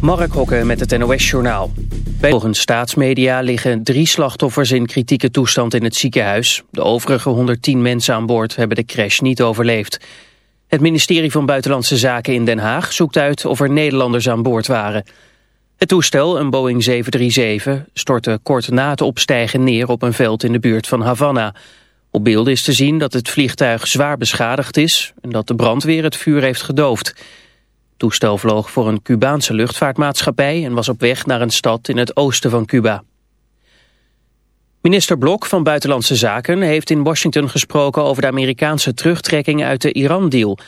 Mark Hokke met het NOS-journaal. Volgens staatsmedia liggen drie slachtoffers in kritieke toestand in het ziekenhuis. De overige 110 mensen aan boord hebben de crash niet overleefd. Het ministerie van Buitenlandse Zaken in Den Haag zoekt uit of er Nederlanders aan boord waren. Het toestel, een Boeing 737, stortte kort na het opstijgen neer op een veld in de buurt van Havana. Op beelden is te zien dat het vliegtuig zwaar beschadigd is en dat de brandweer het vuur heeft gedoofd toestel vloog voor een Cubaanse luchtvaartmaatschappij en was op weg naar een stad in het oosten van Cuba. Minister Blok van Buitenlandse Zaken heeft in Washington gesproken over de Amerikaanse terugtrekking uit de Iran-deal.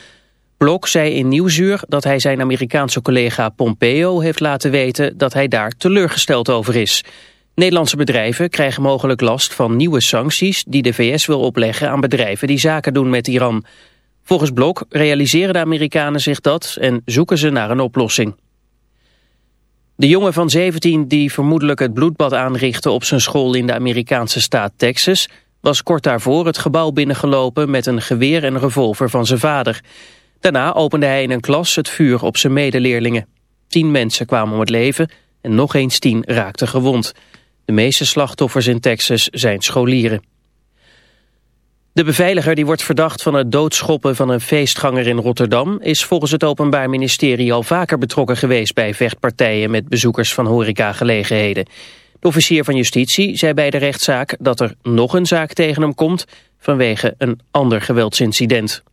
Blok zei in Nieuwsuur dat hij zijn Amerikaanse collega Pompeo heeft laten weten dat hij daar teleurgesteld over is. Nederlandse bedrijven krijgen mogelijk last van nieuwe sancties die de VS wil opleggen aan bedrijven die zaken doen met Iran. Volgens Blok realiseren de Amerikanen zich dat en zoeken ze naar een oplossing. De jongen van 17 die vermoedelijk het bloedbad aanrichtte op zijn school in de Amerikaanse staat Texas... was kort daarvoor het gebouw binnengelopen met een geweer en revolver van zijn vader. Daarna opende hij in een klas het vuur op zijn medeleerlingen. Tien mensen kwamen om het leven en nog eens tien raakten gewond. De meeste slachtoffers in Texas zijn scholieren. De beveiliger die wordt verdacht van het doodschoppen van een feestganger in Rotterdam... is volgens het Openbaar Ministerie al vaker betrokken geweest... bij vechtpartijen met bezoekers van horecagelegenheden. De officier van justitie zei bij de rechtszaak dat er nog een zaak tegen hem komt... vanwege een ander geweldsincident.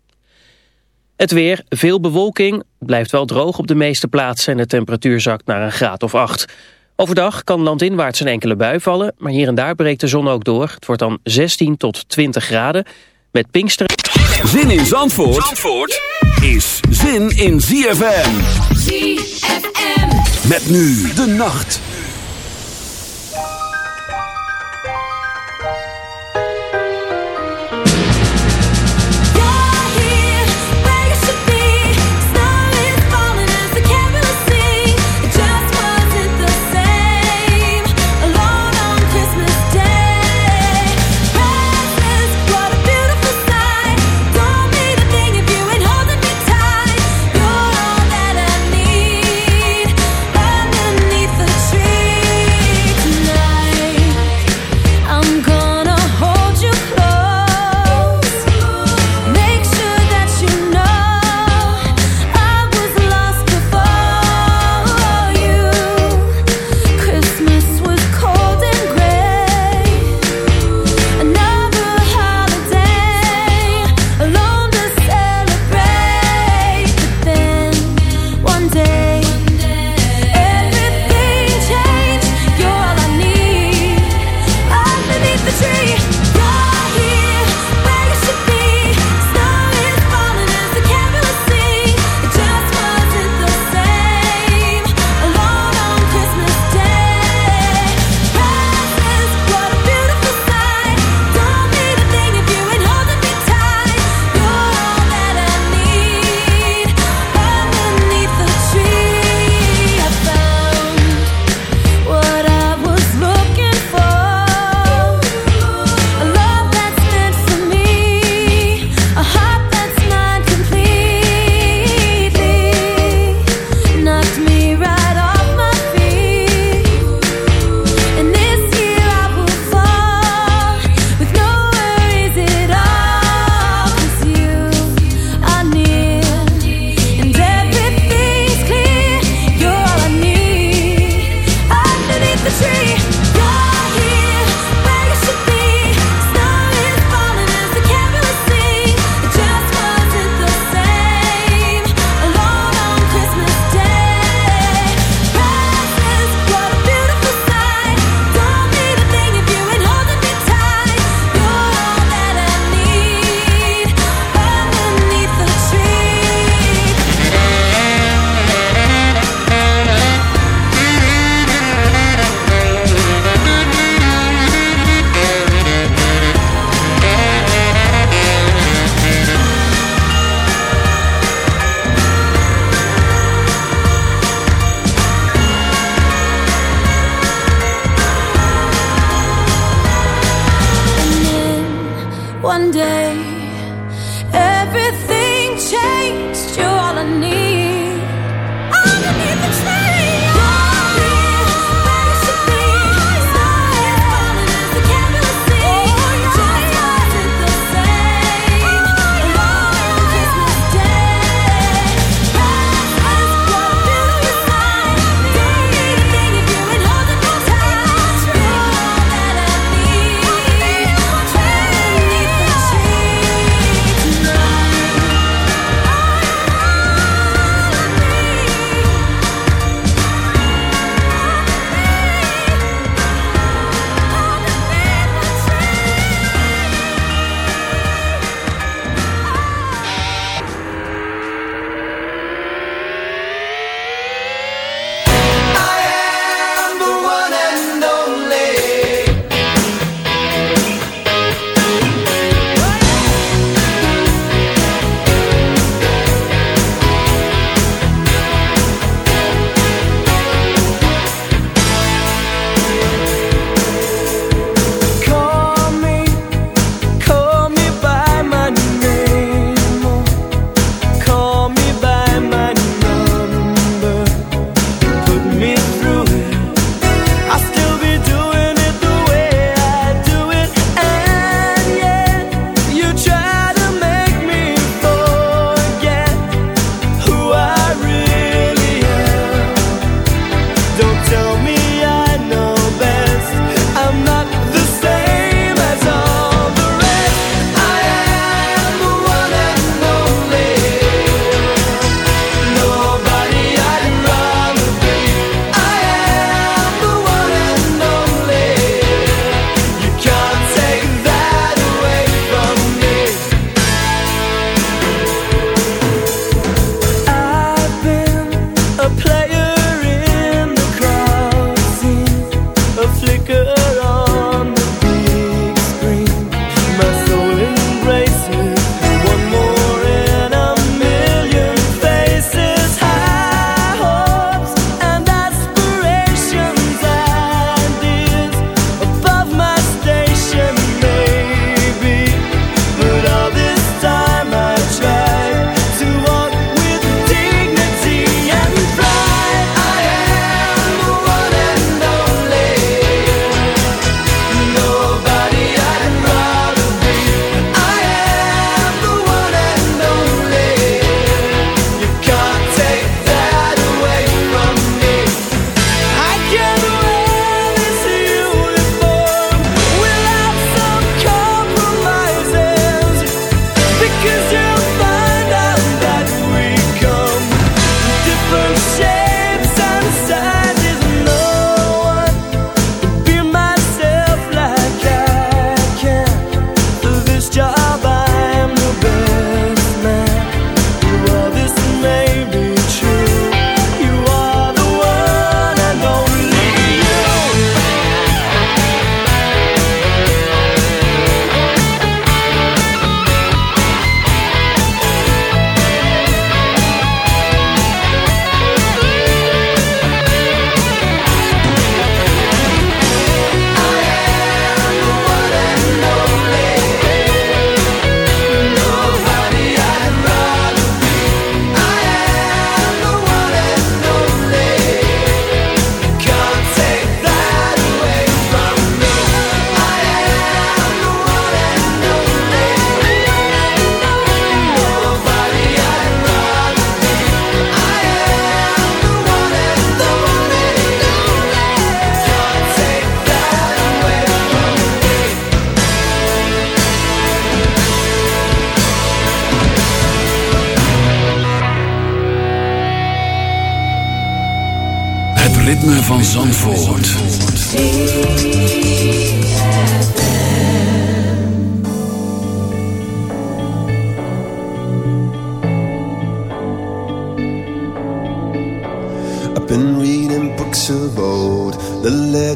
Het weer, veel bewolking, blijft wel droog op de meeste plaatsen... en de temperatuur zakt naar een graad of acht... Overdag kan landinwaarts een enkele bui vallen, maar hier en daar breekt de zon ook door. Het wordt dan 16 tot 20 graden. Met Pinkster. Zin in Zandvoort, Zandvoort is zin in ZFM. ZFM. Met nu de nacht.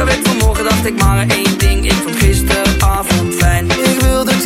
Ik werd vanmorgen, dacht ik maar één ding. Ik vond gisteravond fijn.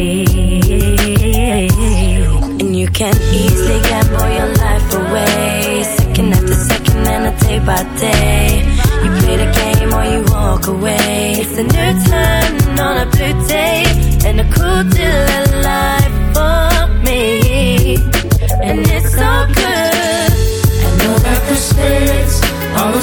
be. And you can easily gamble your life away. Second after second and a day by day. You play the game or you walk away. It's a new turn on a blue day. And a cool deal of life for me. And it's so good. I know that spirits are the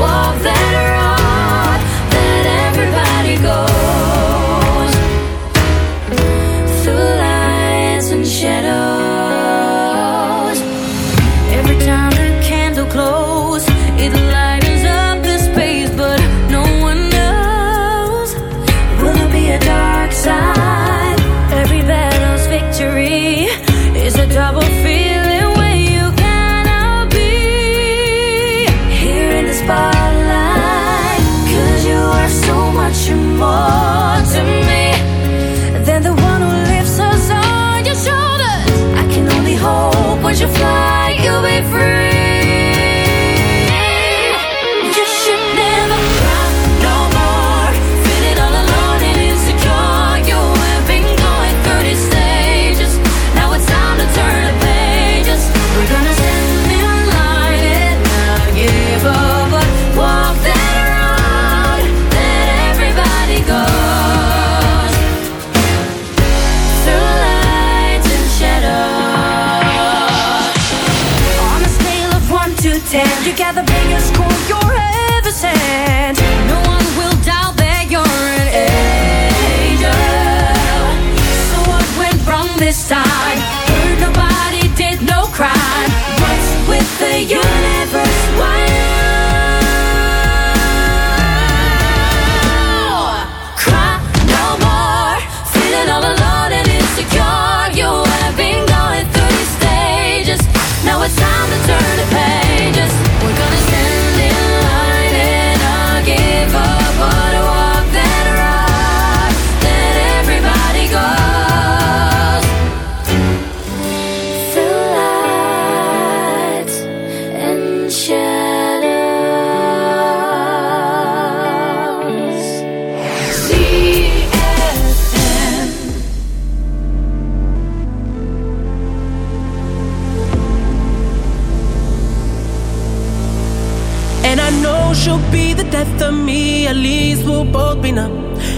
of better? fly.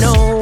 know.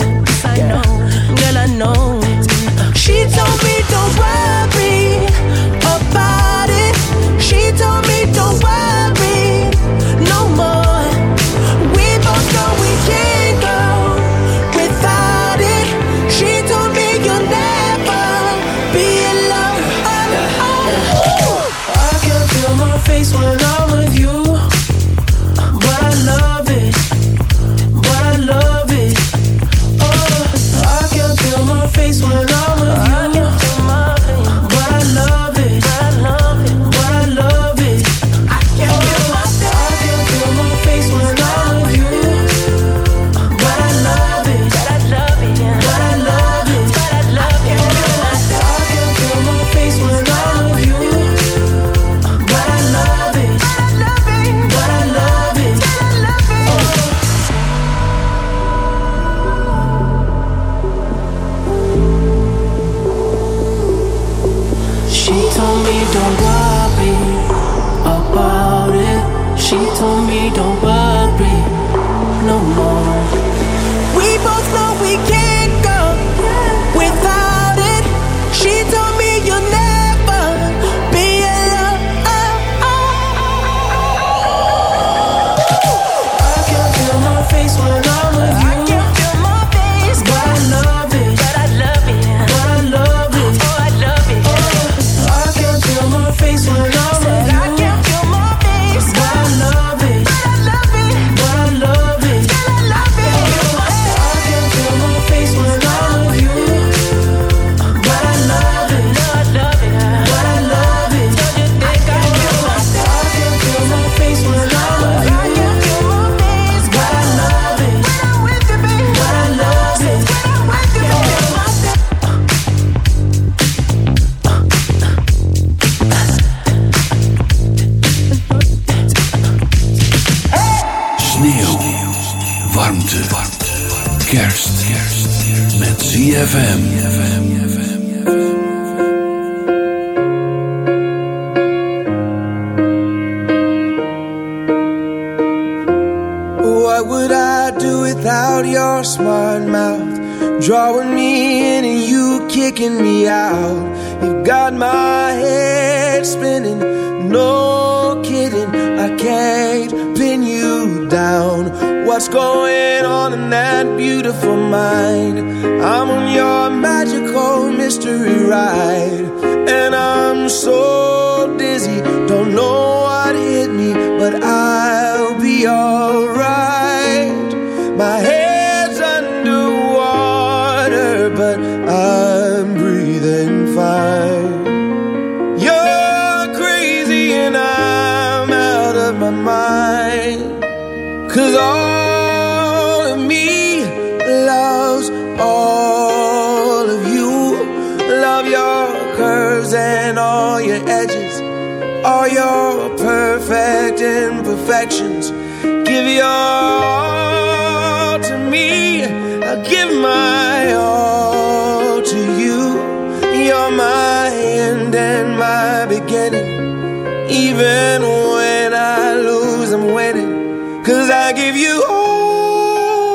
End and my beginning. Even when I lose, I'm winning. Cause I give you all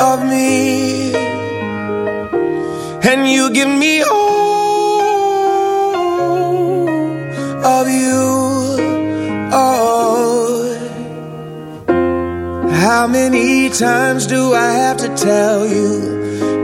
of me. And you give me all of you. Oh. How many times do I have to tell you?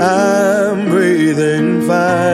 I'm breathing fine.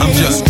I'm just